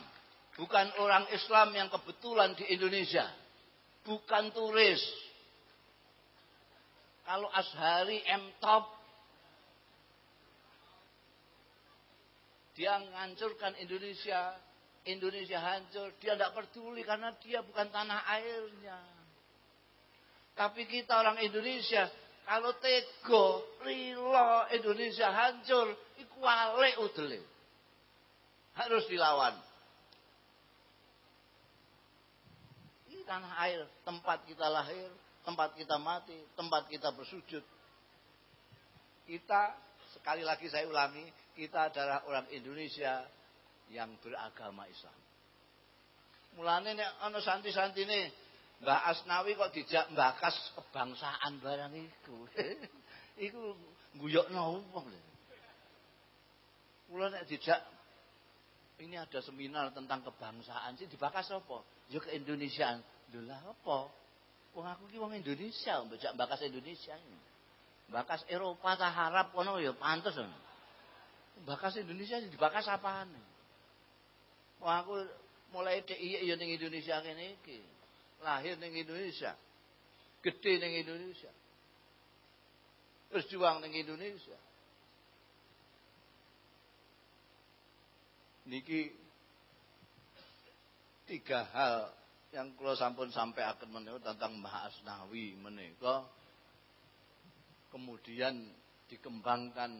Bukan orang Islam yang kebetulan di Indonesia. Bukan turis. Kalau Ashari M Dia menghancurkan Indonesia. Indonesia hancur. Dia tidak peduli karena dia bukan tanah airnya. Tapi kita orang Indonesia. Kalau tego, rilo Indonesia hancur. Iku wale udele. Harus dilawan. Ini tanah air. Tempat kita lahir. Tempat kita mati. Tempat kita bersujud. Kita, sekali lagi saya ulangi kita adalah orang Indonesia yang beragama Islam. Mulane nek ana santi-santine Mbah Asnawi kok dijak mbakas kebangsaan barang iku. iku guyokno wong lho. Nek dijak ini ada seminar tentang kebangsaan sih dibakas apa? Ya ke Indonesiaan. Lho lah apa? Wong aku ki wong Indonesia, mbajak bakas Indonesia. Bakas Eropa ta Arab kono ya pantes. Lho. Bakas Indonesia dibakas apaan? Wah aku mulai DI ya ning Indonesia kene iki. Lahir ning Indonesia. Gede ning Indonesia. Berjuang ning Indonesia. Niki tiga hal yang kalau sampun sampai akan menika tentang Mbah Asnawi menika kemudian dikembangkan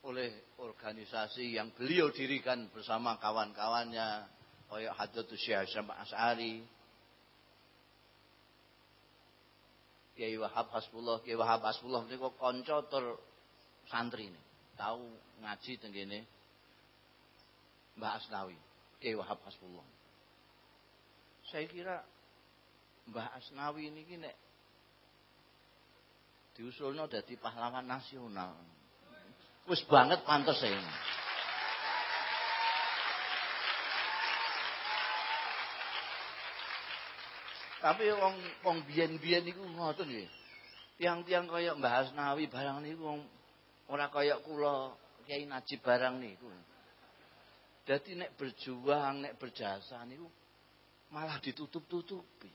oleh organisasi yang beliau dirikan bersama kawan-kawannya kayak Hadratus Syekh Hasyim As'ari Kiai Wahab Hasbullah. Kiai Wahab Hasbullah kok kanca tur santri ini. Tahu ngaji tenggene Mbah Asnawi Kiai Wahab Hasbullah. Saya kira Mbah Asnawi ini nek diusulnya dari pahlawan nasional Wis banget pantas ya. Tapi wong wong biyen-biyen niku ngoten nggih. Tiang-tiang kaya Mbah Asnawi barang niku wong ora kaya kula Kiai Najib barang niku. Dadi nek berjuang, nek berjasa niku malah ditutup-tutupi.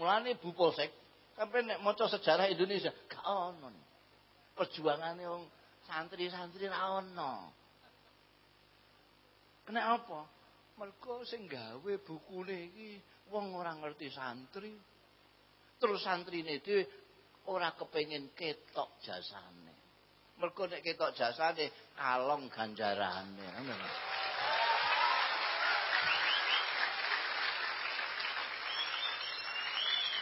Mulane Bu Polsek sampai nek maca sejarah Indonesia gak ono. Perjuangane wong santri-santri ra ono. Kena apa? Mergo sing gawe bukune iki wong ora ngerti santri. Terus santrine dhewe ora kepengin ketok jasane. Mergo nek ketok jasane kalong ganjarane.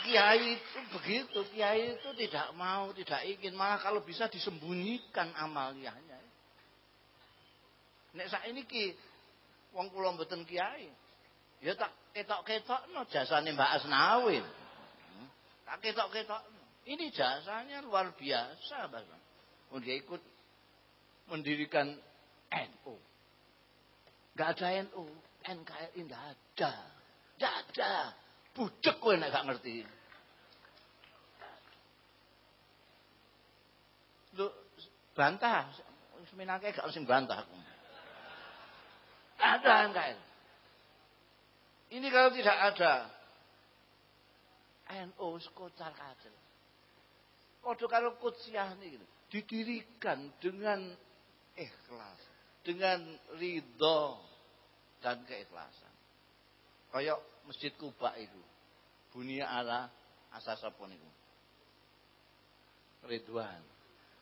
Kiai itu begitu, kiai itu tidak mau, tidak ingin, malah kalau bisa disembunyikan amaliahnya. Nek sak ini ki wong kula mboten kiai. Ya tak ketok-ketok no jasane Mbak Asnawi. Tak ketok-ketok. Ini jasanya luar biasa. Oh, dia ikut mendirikan NU. Gak ada NU, NKRI gak ada. Gak ada. Budek kowe nek gak ngerti. Lu bantah, seminake gak sing bantah aku. Ada NKRI. Ini kalau tidak ada NU sekocar kacil. Kode karo kutsiah ini gitu. Didirikan dengan ikhlas. Dengan ridho dan keikhlasan. Kayak Masjid Kuba itu. Bunia ala asasapun itu. Ridwan.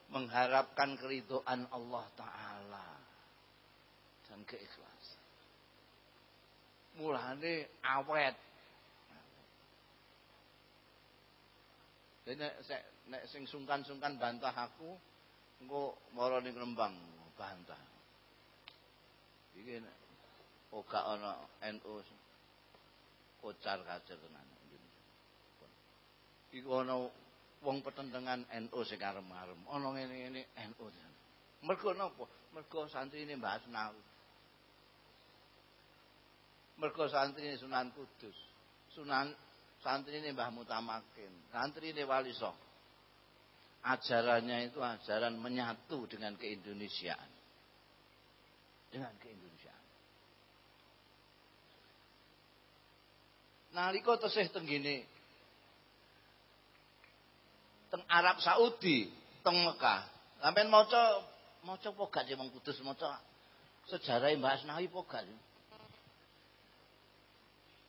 Mengharapkan keridoan Allah Ta'ala. Dan keikhlasan. Mulane awet. Jadi nek sing sungkan-sungkan bantah aku, engko mara ning Rembang bantah. Nek oh gak ana NU kocar kacir tenan. Iku ana wong petentengan NU sing arem-arem. Ana ngene-ngene NU. Mergo napa? Mergo santrine Mbah Asnawi. Mergo santrine Sunan Kudus. Sunan santrine Mbah Mutamakin. Santrine Wali Songo. Ajarannya itu ajaran menyatu dengan keindonesiaan. Dengan keindonesiaan. Nalika tesih tenggene teng Arab Saudi, teng Mekah. Sampeyan maca maca apa gak sih wong Kudus maca sejarah Mbah Asnawi apa gak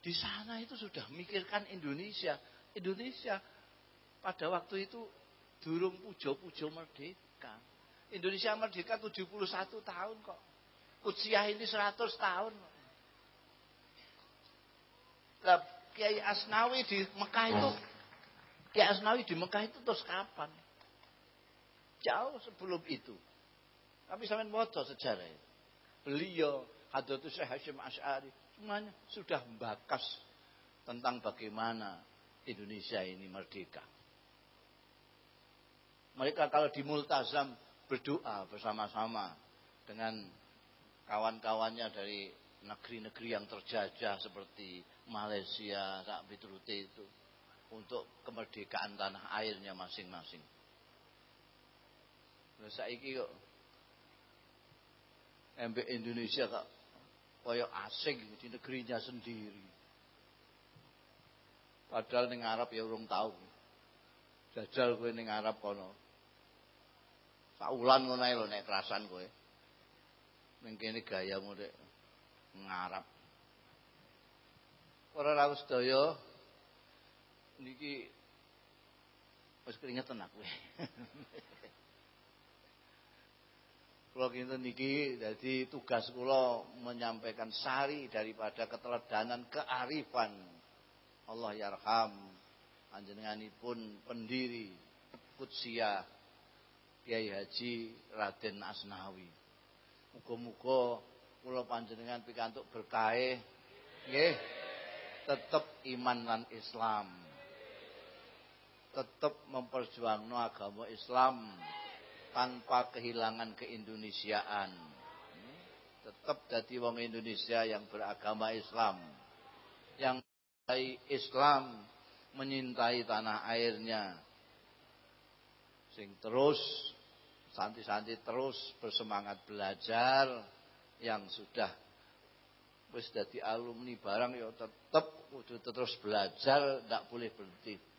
Di sana itu sudah mikirkan Indonesia. Indonesia pada waktu itu durung pujo-pujo merdeka. Indonesia merdeka 71 tahun kok. Usia ini 100 tahun. Nah, Kiai Asnawi di Mekah itu Kiai Asnawi di Mekah itu terus kapan? Jauh sebelum itu. Tapi sampai moto sejarah itu. Beliau, Hadratus Syekh Hashim Ash'ari, semuanya sudah membakas tentang bagaimana Indonesia ini merdeka. Mereka kalau di Multazam berdoa bersama-sama dengan kawan-kawannya dari negeri-negeri yang terjajah seperti Malaysia, Sak Bitrute itu untuk kemerdekaan tanah airnya masing-masing. Nah, saiki kok MB Indonesia kok kaya asing di negerinya sendiri. Padahal ning Arab ya urung tahu. Jajal kowe ning Arab kono. Saulan ngono ae lho nek kerasan kowe. Ning kene gayamu nek ngarap. Para rawuh sedaya niki wis keringetan aku. Kula kinten niki dadi tugas kula menyampaikan sari daripada keteladanan kearifan Allah yarham panjenenganipun pendiri Kutsia Kiai Haji Raden Asnawi. Muga-muga kula panjenengan pikantuk berkah nggih tetep iman lan Islam. Tetep memperjuangno agama Islam tanpa kehilangan keindonesiaan. Tetap jadi wong Indonesia yang beragama Islam. Yang Islam menyintai tanah airnya. Sing terus santi-santi terus bersemangat belajar yang sudah wis dadi alumni barang ya tetep terus belajar ndak boleh berhenti.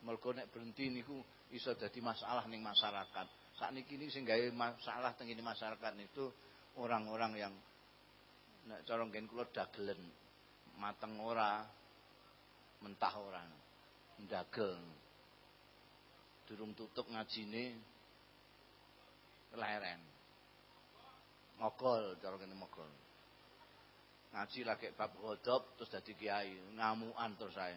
Mergo nek berhenti niku iso dadi masalah ning masyarakat. Saat ini sing gawe masalah teng ini masyarakat itu orang-orang yang nek cara nggen kula dagelen mateng ora mentah ora ndagel durung tutup ngajine leren. Mogol cara kene mogol. Ngaji lagi bab godop terus dadi kiai. Ngamukan terus saya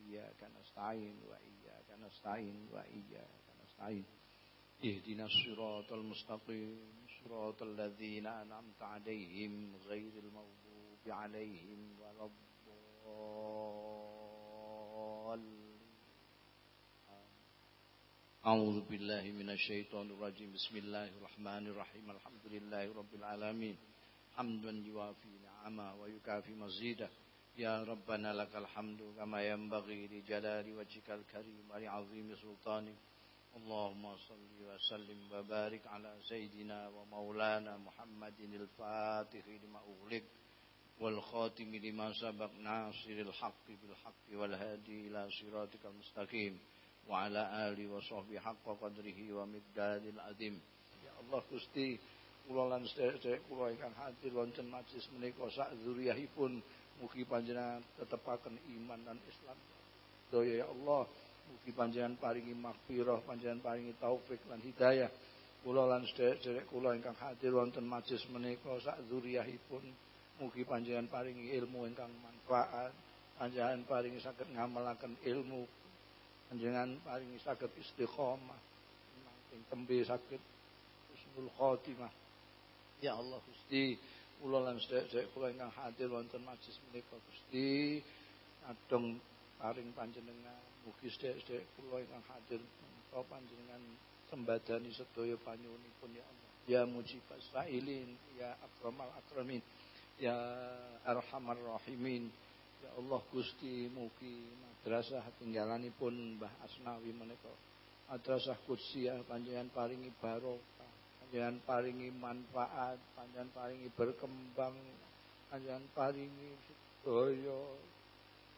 وإياك نستعين وإياك نستعين وإياك نستعين اهدنا الصراط المستقيم صراط الذين أنعمت عليهم غير المغضوب عليهم ولا الضالين. أعوذ بالله من الشيطان الرجيم. بسم الله الرحمن الرحيم. الحمد لله رب العالمين. حمدا يوافي نعمه ويكافي مزيده. يا ربنا لك الحمد كما ينبغي لجلال وجهك الكريم ولعظيم سلطانك اللهم صل وسلم وبارك على سيدنا ومولانا محمد الفاتح لما أغلق والخاتم لما سبق ناصر الحق بالحق والهادي إلى صراطك المستقيم وعلى آله وصحبه حق قدره ومقدار العظيم Ya Allah Gusti kula lan sedherek kula ingkang hadir wonten majlis menika sak zuriyahipun mugi panjenengan tetepaken iman dan Islam. Doya ya Allah mugi panjenengan paringi maghfirah, panjenengan paringi taufik lan hidayah. Kula lan sedherek kula ingkang hadir wonten majlis menika sak zuriyahipun mugi panjenengan paringi ilmu ingkang manfaat, panjenengan paringi saged ngamalaken ilmu panjenengan paling saged istiqomah ing tembe saged husnul khotimah ya Allah Gusti kula lan sedherek kula ingkang hadir wonten majlis menika Gusti. Adong paring panjenengan mugi sedherek kula ingkang hadir menika panjenengan sembadani sedaya panyuwunipun ya Allah. Ya mujibas sa'ilin ya akramal akramin ya arhamar rahimin. Ya Allah Gusti mugi madrasah tinggalanipun Mbah Asnawi menika. Madrasah kudsiyah panjenengan paringi barokah panjenengan paringi manfaat panjenengan paringi berkembang panjenengan paringi sedaya.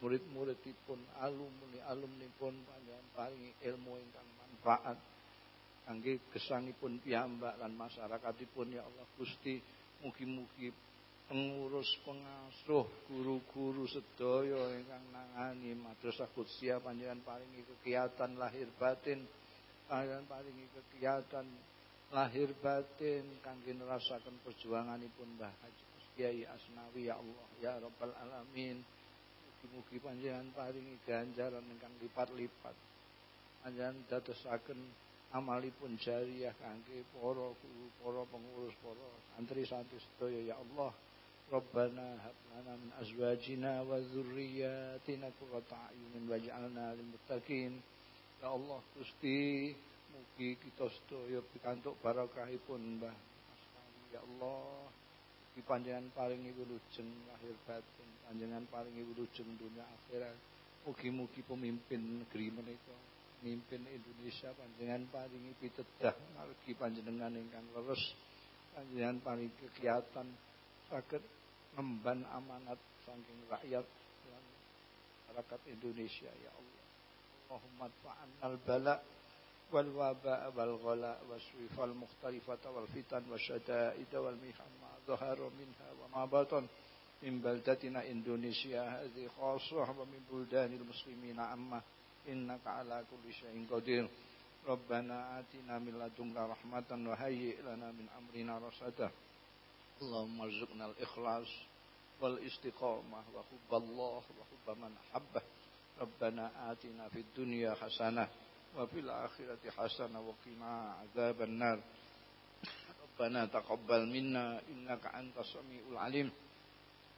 Murid-muridipun alumni alumni pun panjenengan paringi ilmu ingkang manfaat. Kangge gesangipun piyambak lan masyarakatipun ya Allah Gusti mugi-mugi pengurus pengasuh guru-guru sedaya ingkang nangani madrasah Qudsiah panjenengan paringi kegiatan lahir batin panjenengan paringi kegiatan lahir batin kangge nerasaken perjuanganipun Mbah Haji Kiai Asnawi ya Allah ya Rabbal alamin. Mugi-mugi panjenengan paringi ganjaran ingkang lipat-lipat. Panjenengan dadosaken amalipun jariah kangge para guru para pengurus para santri santri sedaya ya Allah. Rabbana hab lana min azwajina wa dzurriyyatina qurrata a'yunin waj'alna lil muttaqin. Ya Allah Gusti mugi kita sedaya pikantuk barokahipun Mbah ya Allah mugi panjenengan paringi wilujeng lahir batin panjenengan paringi wilujeng dunia akhirat mugi-mugi pemimpin negeri menika mimpin Indonesia panjenengan paringi pitedah margi panjenengan ingkang leres panjenengan paringi kegiatan saged ngemban amanat saking rakyat dan masyarakat Indonesia ya Allah. Allahumma al bala والوباء والغلاء والسويف المختلفة والفتن والشدائد والمحن ما ظهر منها وما بطن من بلدتنا إندونيسيا هذه خاصة ومن بلدان المسلمين عامة إنك على كل شيء قدير ربنا آتنا من لدنك رحمة وهيئ لنا من أمرنا رشدا اللهم ارزقنا الإخلاص والاستقامة وحب الله وحب من أحبه ربنا آتنا في الدنيا حسنة wa fil akhirati hasanah wa qina adzabannar Rabbana taqabbal minna innaka antas samiul alim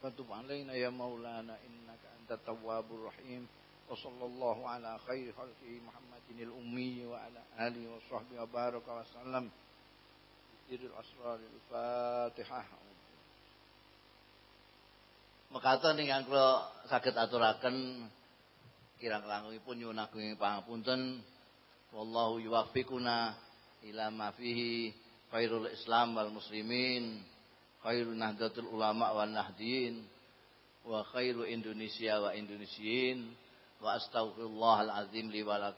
wa tub alaina ya maulana innaka antat tawwabur rahim wa sallallahu ala khairi khalqi Muhammadin al ummi wa ala alihi wa sahbihi baraka wa sallam Sirul asrar fatihah Mekaten ingkang kula saged aturaken kirang langkungipun nyuwun agung pangapunten wallahu yuwaffiquna ila ma fihi khairul islam wal muslimin khairun nahdlatul ulama wan nahdin wa khairu Indonesia wa Indonesiin wa astaghfirullahal azim li wa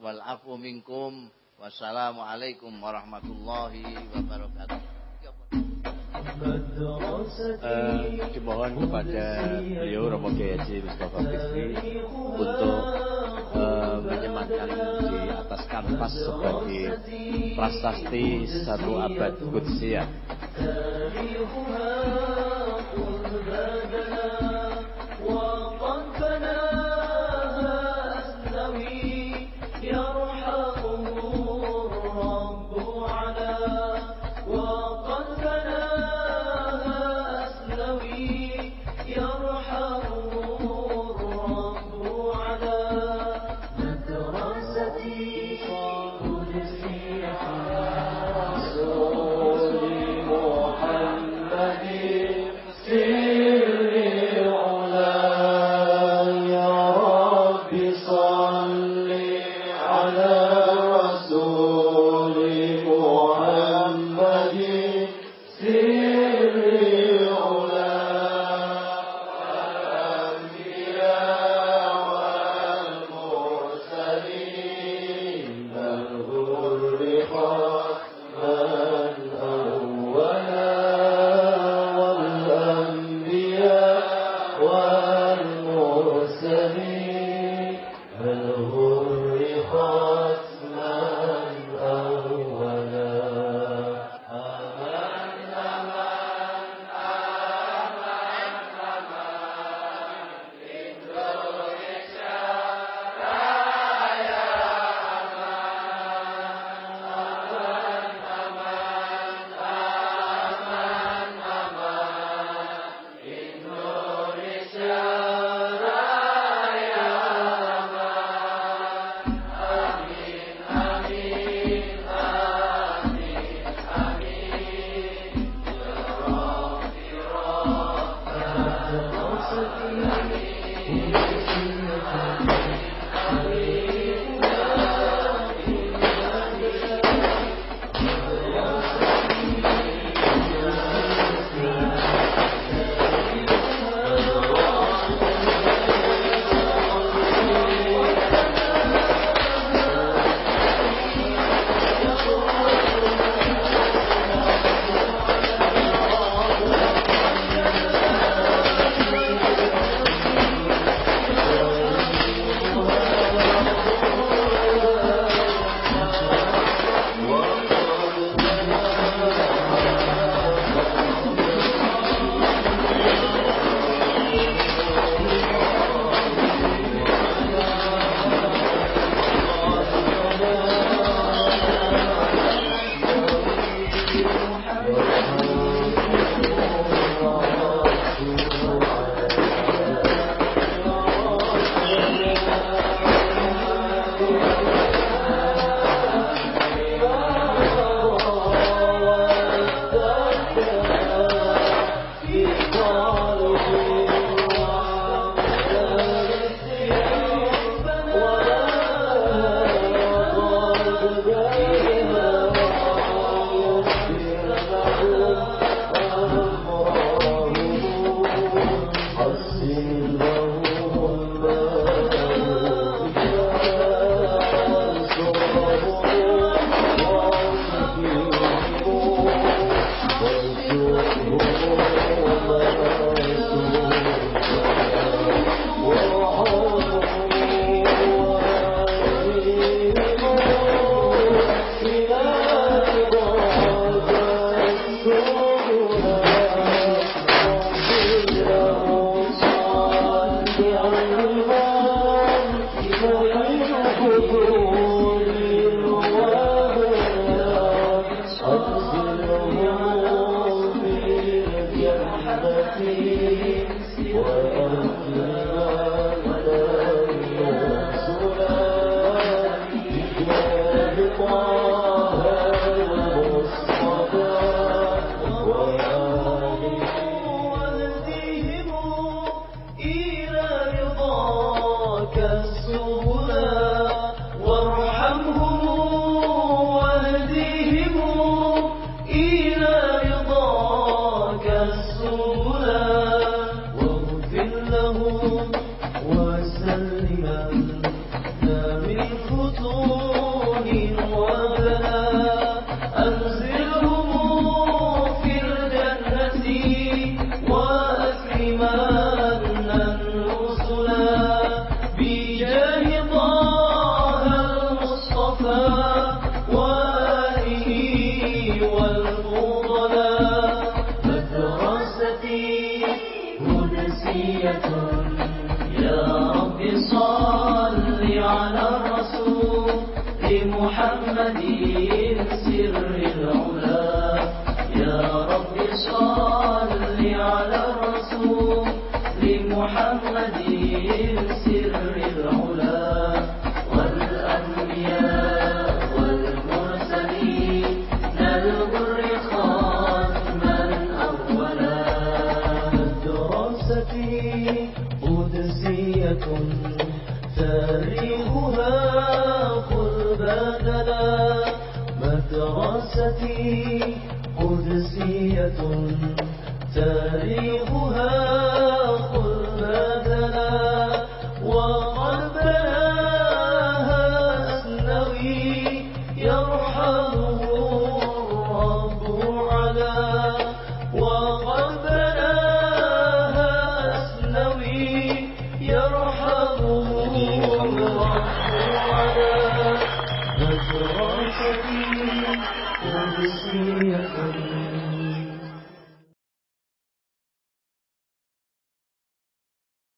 wal afu minkum wassalamualaikum warahmatullahi wabarakatuh. Uh, kepada beliau Romo Kiai Mustafa Fikri untuk menyematkan di atas kanvas sebagai prasasti satu abad Qudsiah.